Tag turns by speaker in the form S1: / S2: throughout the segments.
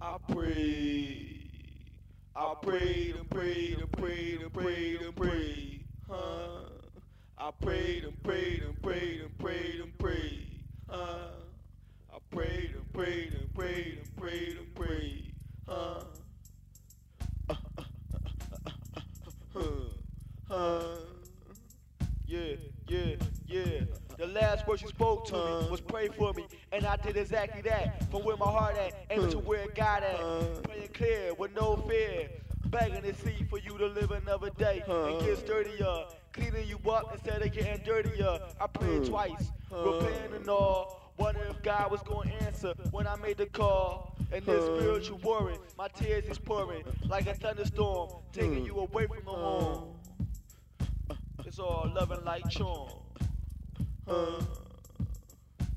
S1: I prayed. I prayed and prayed and prayed and prayed and prayed. Huh? I prayed and prayed and prayed and prayed and prayed. Huh? I prayed and prayed and prayed and prayed and prayed. Huh? Huh? Last words you spoke to me was pray for me, and I did exactly that. From where my heart at, aiming to where got at. Praying clear with no fear. Begging to see for you to live another day and get sturdier. Cleaning you up instead of getting dirtier. I prayed twice, repenting and all. Wondering if God was gonna answer when I made the call. And this spiritual worry, my tears is pouring like a thunderstorm, taking you away from the home. It's all loving like charm. Huh?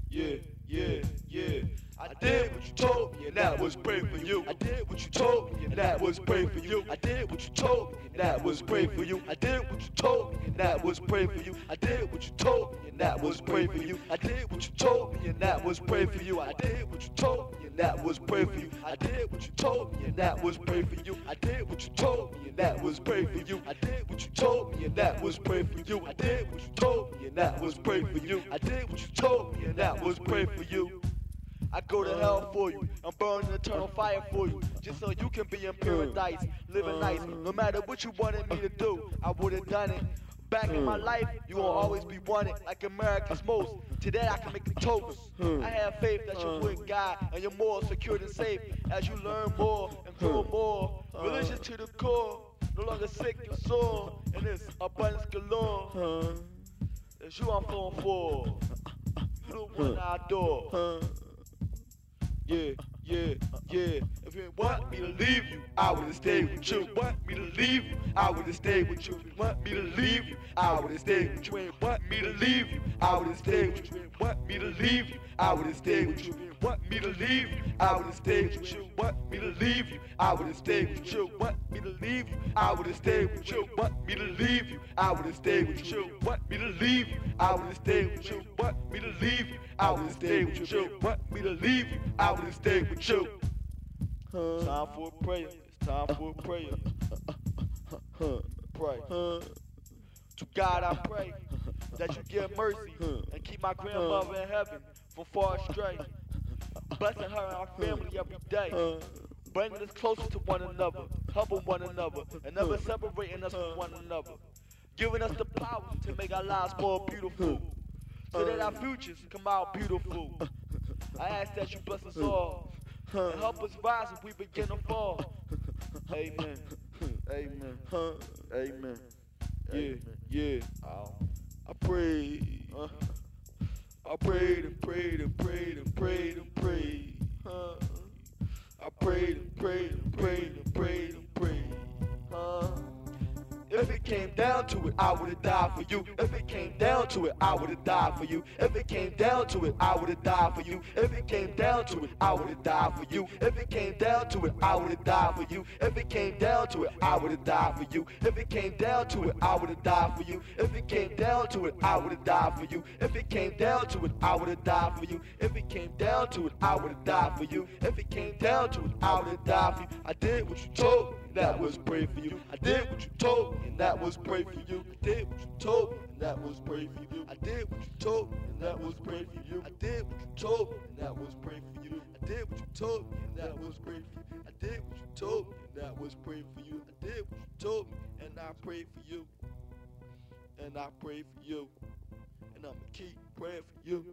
S1: Yeah, yeah, yeah. I did what you told me, and that was brave for you. I did what you told me, and that was brave for you. I did what you told me, and that was brave for you. I did what you told me, and that was brave for you. I did what you told me, and that was brave for you. I did what you told me, and that was brave for you. I did what you told me, and that was brave for you. I did what you told me, and that was brave for you. I did what you told me, and that was brave for you. I did what you told me, and that was brave for you. I did what you told me, and that was brave for you. I did what you told me, and that was brave for you. I go to hell for you. I'm burning eternal fire for you. Just so you can be in paradise, living nice. No matter what you wanted me to do, I would have done it. Back in my life, you will always be wanted like America's most. Today I can make a toast. I have faith that you're with God and you're more secure and safe as you learn more and grow more. Religious to the core, no longer sick and sore, and it's abundance galore. It's you I'm falling for. You the one I adore. Yeah, yeah, yeah. If you want me to leave you, I would have stayed with you. Want me to leave you, I would have stayed with you. Want me to leave you, I would have stayed with you. Want me to leave you, I would have stayed with you. Want me to leave you, I would have stayed with you. Want me to leave you, I would have stayed with you. Want me to leave you, I would have stayed with you. Want me to leave you, I would have stayed with you. Want me to leave you, I would have stayed with you. Want me to leave you, I would have stayed with you. Want me to leave you, I would have stayed with you. Want me to leave you, I would have stayed with you. Time for a prayer. It's time for a prayer. Pray. To God I pray that you give mercy and keep my grandmother in heaven from far astray. Blessing her and our family every day. Bringing us closer to one another, helping one another, and never separating us from one another. Giving us the power to make our lives more beautiful, so that our futures come out beautiful. I ask that you bless us all and help us rise if we begin to fall. Amen. Amen. Amen. Yeah, yeah. I prayed. I prayed and prayed and prayed and prayed and prayed. If it came down to it, I would've died for you. If it came down to it, I would've died for you. If it came down to it, I would've died for you. If it came down to it, I would've died for you. If it came down to it, I would've died for you. If it came down to it, I would've died for you. If it came down to it, I would've died for you. If it came down to it, I would've died for you. If it came down to it, I would've died for you. If it came down to it, I would've died for you. If it came down to it, I would've died for you. I did what you told me, and that was pray for you. I did what you told me, and that was pray for you. I did what you told me, and that was pray for you. I did what you told me, and that was pray for you. I did what you told me, and that was pray for you. I did what you told me, and that was pray for you. I did what you told me, and that was pray for you. I did what you told me, and I pray for you. And I pray for you. And I'ma keep praying for you.